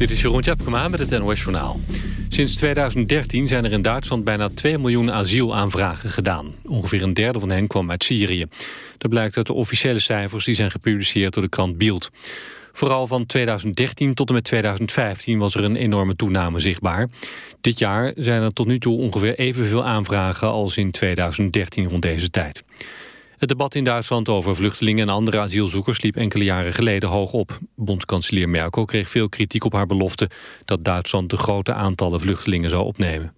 Dit is Jeroen Tjepkema met het NOS Journaal. Sinds 2013 zijn er in Duitsland bijna 2 miljoen asielaanvragen gedaan. Ongeveer een derde van hen kwam uit Syrië. Dat blijkt uit de officiële cijfers die zijn gepubliceerd door de krant Bild. Vooral van 2013 tot en met 2015 was er een enorme toename zichtbaar. Dit jaar zijn er tot nu toe ongeveer evenveel aanvragen als in 2013 rond deze tijd. Het debat in Duitsland over vluchtelingen en andere asielzoekers liep enkele jaren geleden hoog op. Bondskanselier Merkel kreeg veel kritiek op haar belofte dat Duitsland de grote aantallen vluchtelingen zou opnemen.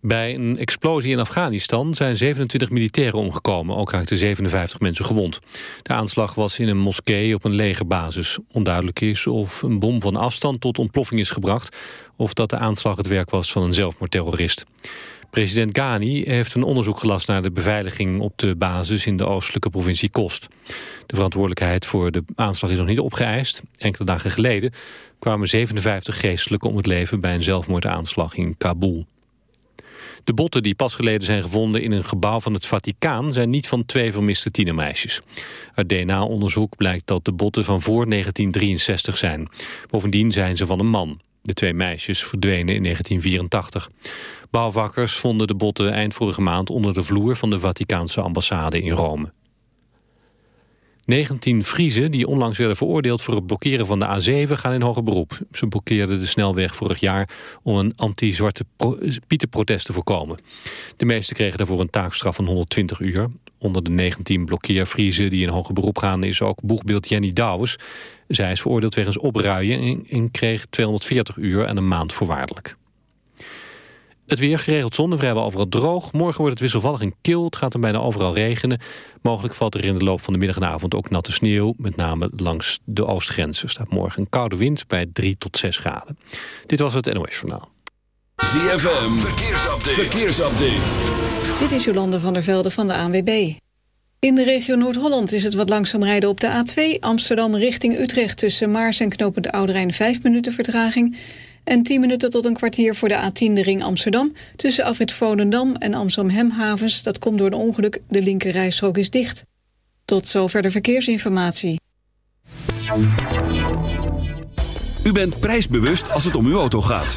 Bij een explosie in Afghanistan zijn 27 militairen omgekomen. Ook raakten 57 mensen gewond. De aanslag was in een moskee op een legerbasis. Onduidelijk is of een bom van afstand tot ontploffing is gebracht... of dat de aanslag het werk was van een zelfmoordterrorist. President Ghani heeft een onderzoek gelast naar de beveiliging op de basis in de oostelijke provincie Kost. De verantwoordelijkheid voor de aanslag is nog niet opgeëist. Enkele dagen geleden kwamen 57 geestelijken om het leven bij een zelfmoordaanslag in Kabul. De botten die pas geleden zijn gevonden in een gebouw van het Vaticaan... zijn niet van twee vermiste tienermeisjes. Uit DNA-onderzoek blijkt dat de botten van voor 1963 zijn. Bovendien zijn ze van een man. De twee meisjes verdwenen in 1984. Bouwvakkers vonden de botten eind vorige maand onder de vloer van de Vaticaanse ambassade in Rome. 19 Friezen die onlangs werden veroordeeld voor het blokkeren van de A7 gaan in hoger beroep. Ze blokkeerden de snelweg vorig jaar om een anti-zwarte pietenprotest te voorkomen. De meesten kregen daarvoor een taakstraf van 120 uur. Onder de 19 blokkeervriezen die in hoger beroep gaan is ook boegbeeld Jenny Douwes. Zij is veroordeeld wegens opruien en kreeg 240 uur en een maand voorwaardelijk. Het weer geregeld zon vrijwel overal droog. Morgen wordt het wisselvallig en kil. Het gaat er bijna overal regenen. Mogelijk valt er in de loop van de middag en avond ook natte sneeuw. Met name langs de oostgrens. Er staat morgen een koude wind bij 3 tot 6 graden. Dit was het NOS Journaal. ZFM, verkeersupdate. verkeersupdate. Dit is Jolande van der Velde van de ANWB. In de regio Noord-Holland is het wat langzaam rijden op de A2... Amsterdam richting Utrecht tussen Maars en Knopend Ouderijn 5 minuten vertraging... En 10 minuten tot een kwartier voor de A10 de ring Amsterdam... tussen Afrit Volendam en Amsterdam-Hemhavens. Dat komt door een ongeluk, de linker is dicht. Tot zover de verkeersinformatie. U bent prijsbewust als het om uw auto gaat.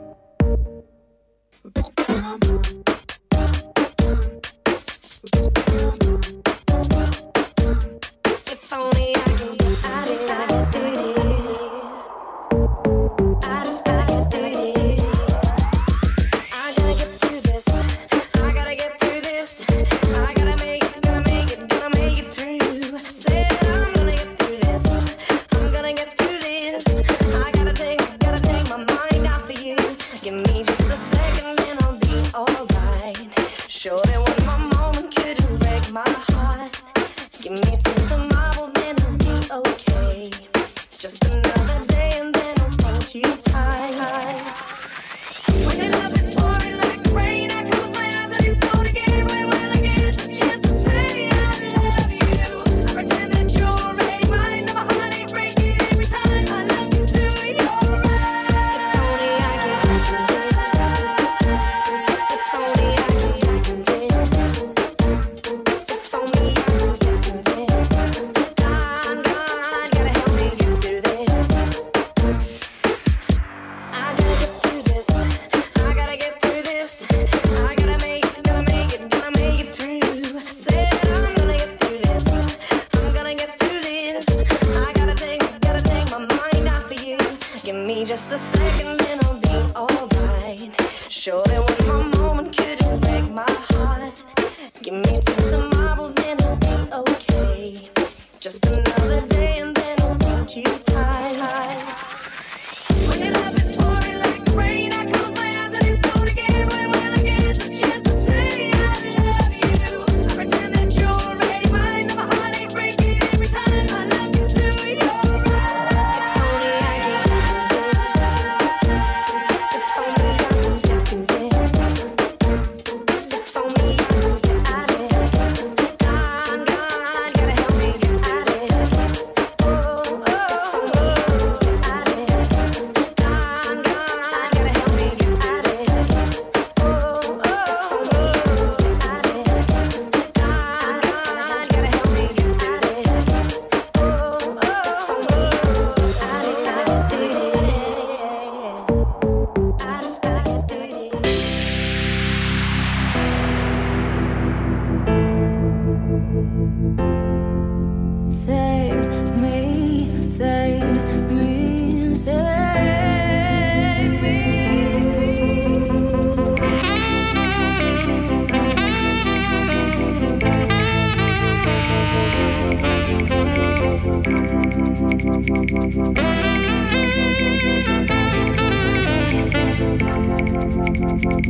Thank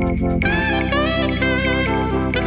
you.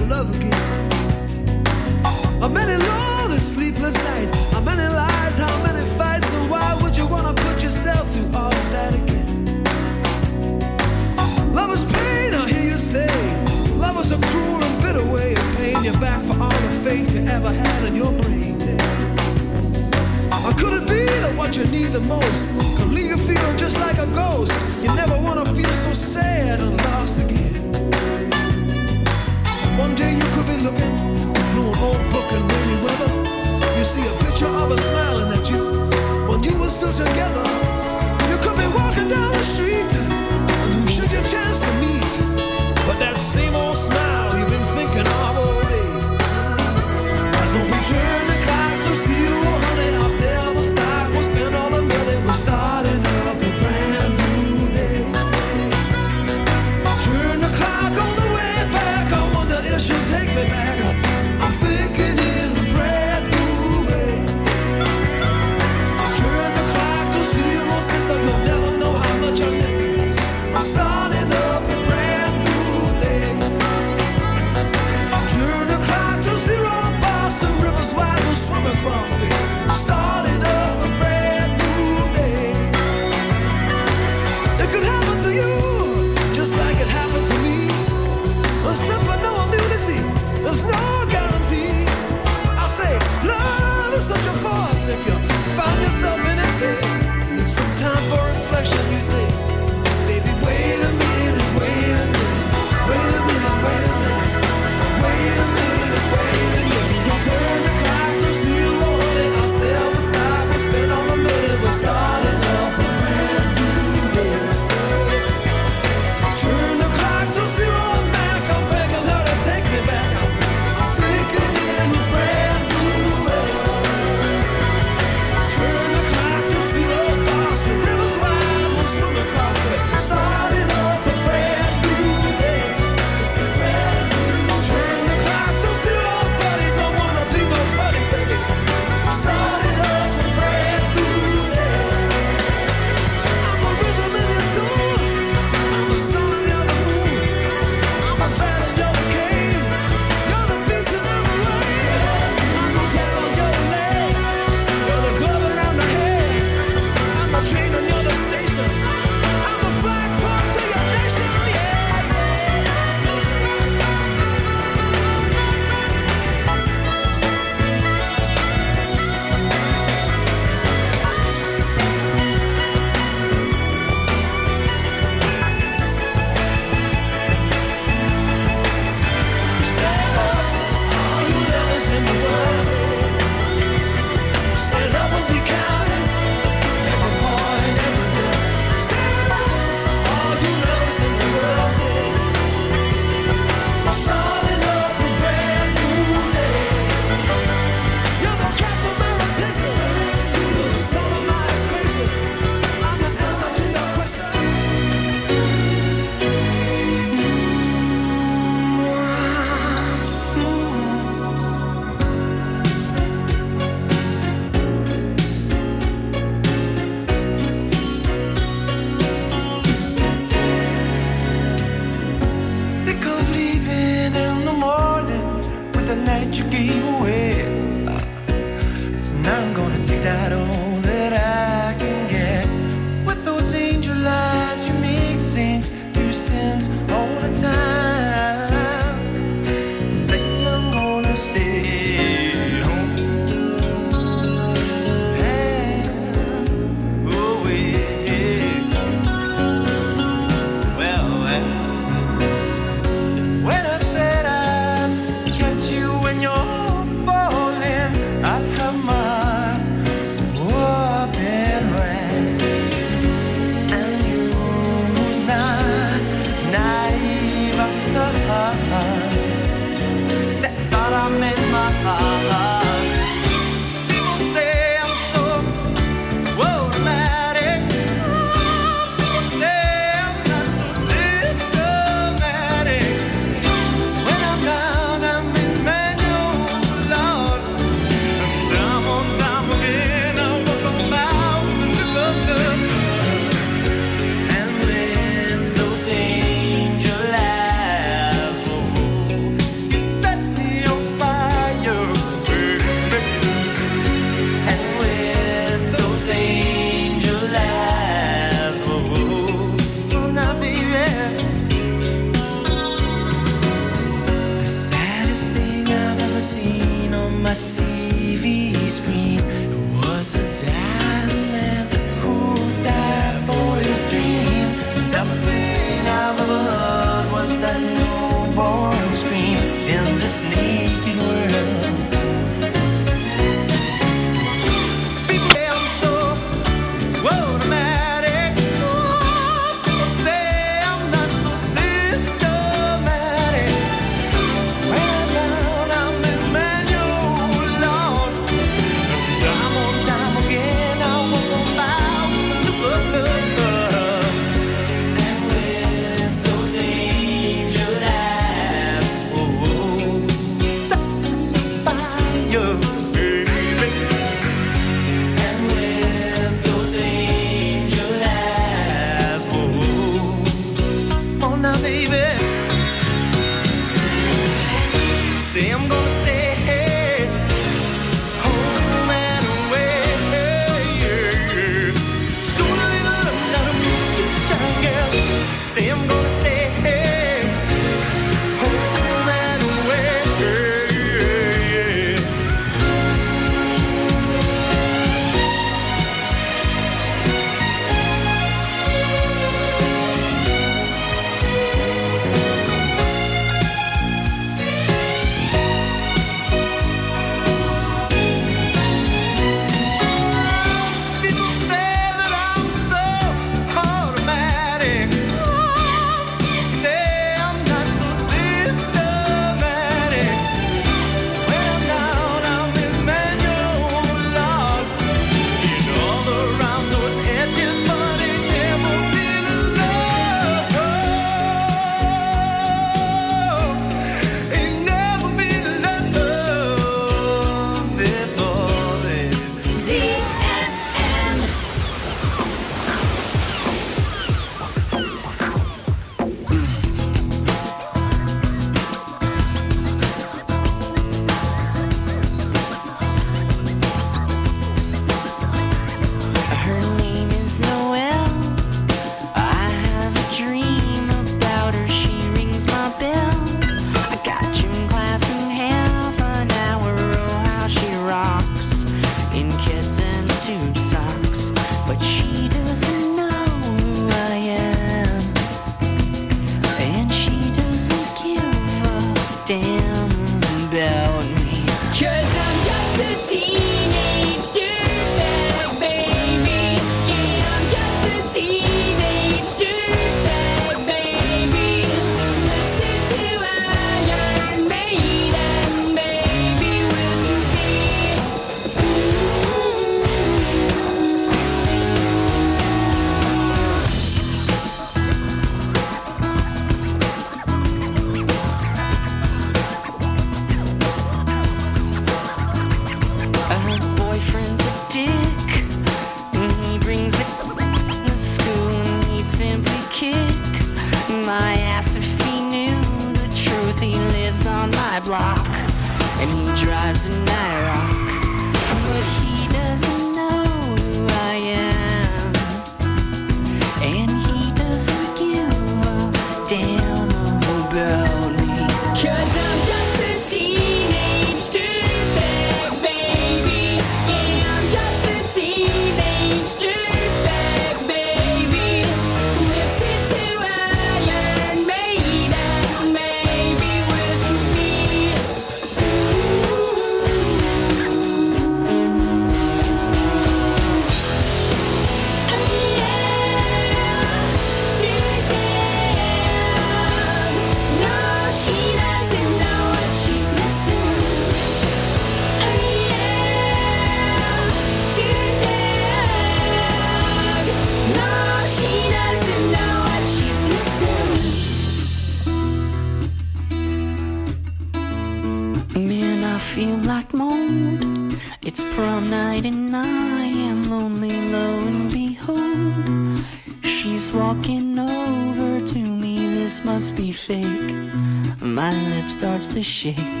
Shake.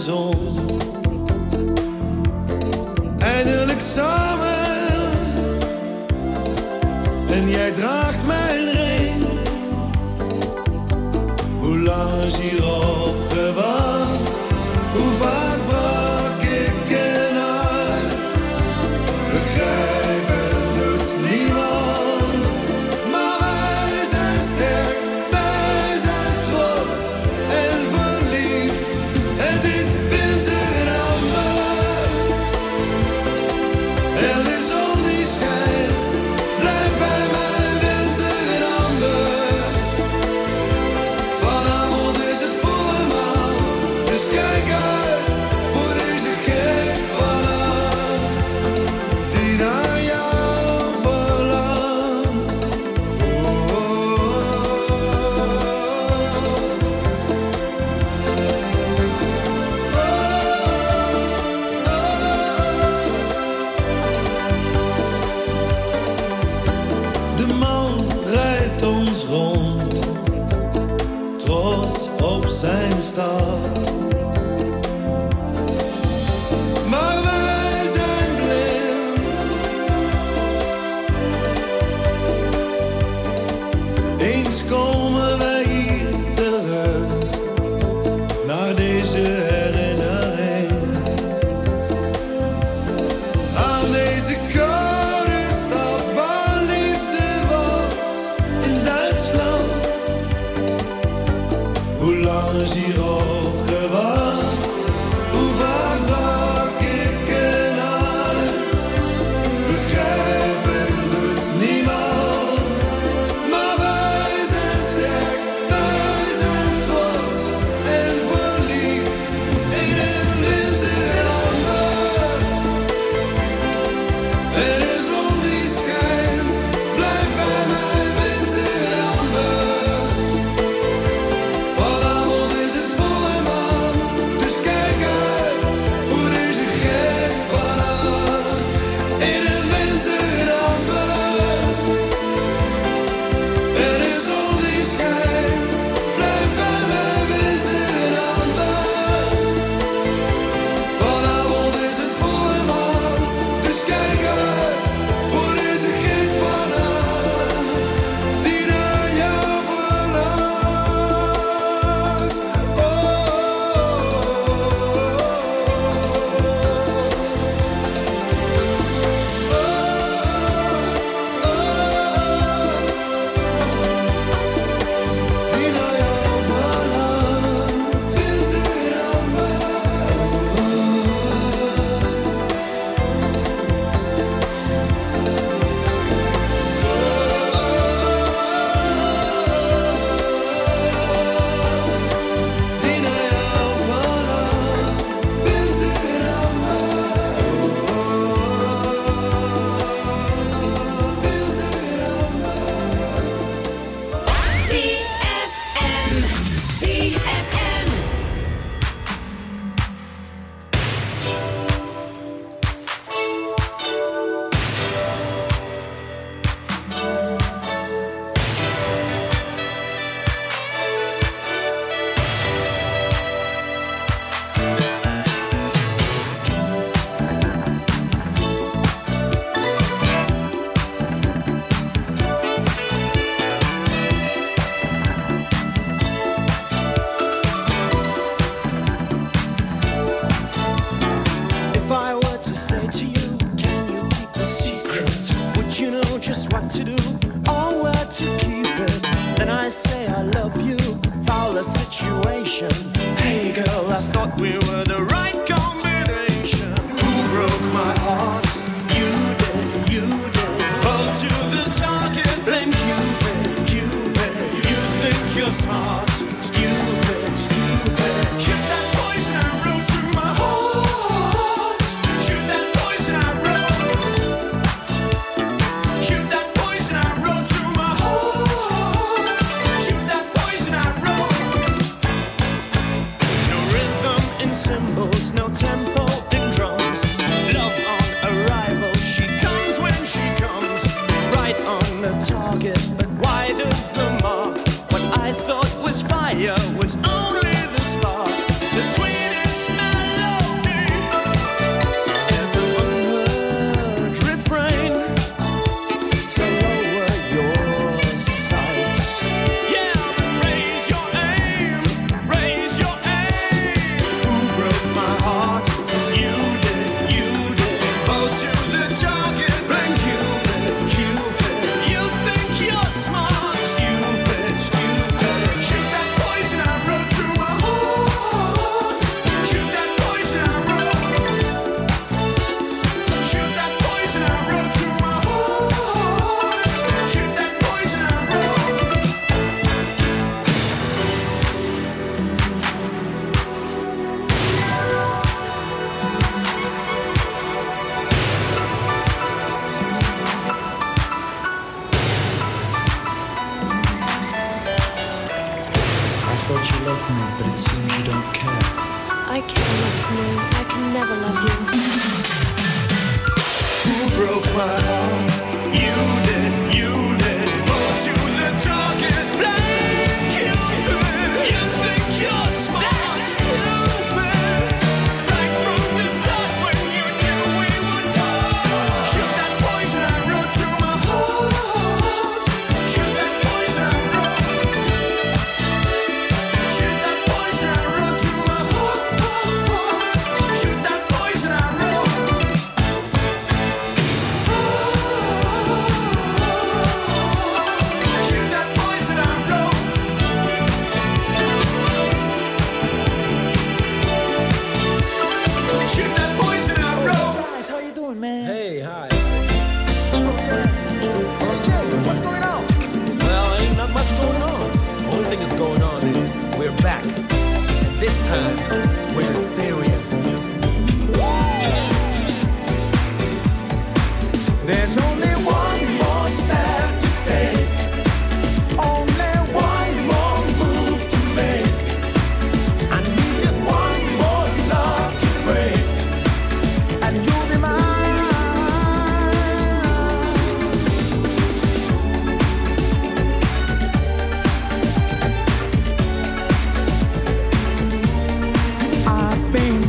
zon. Eindelijk samen. En jij draagt mijn ring. Hoe lang is hierop?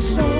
so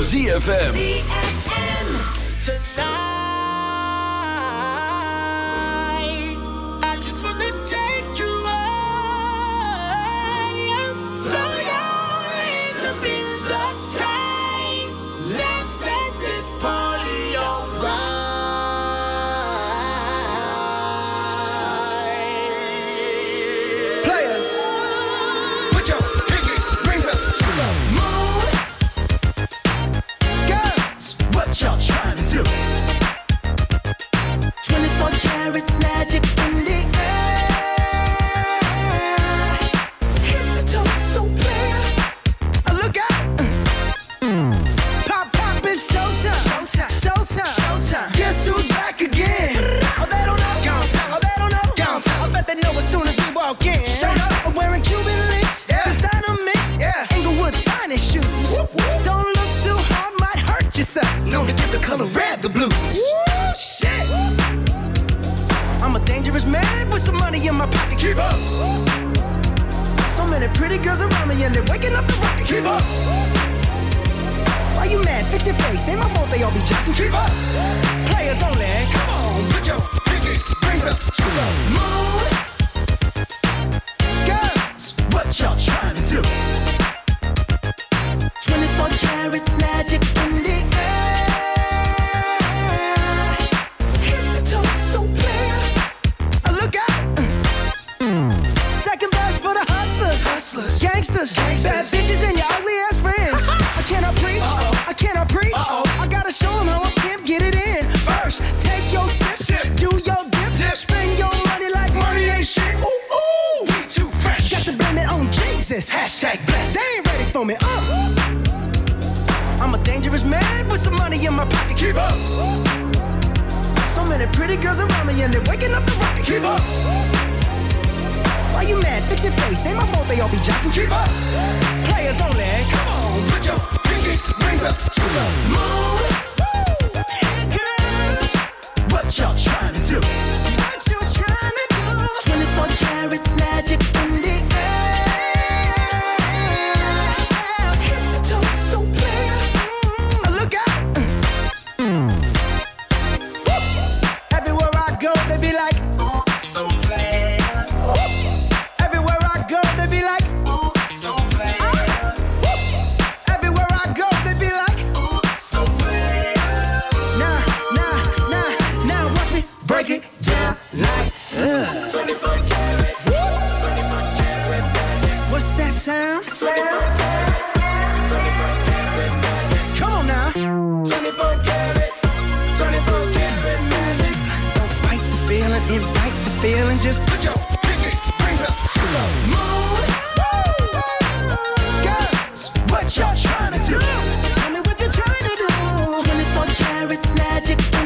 ZFM. Magic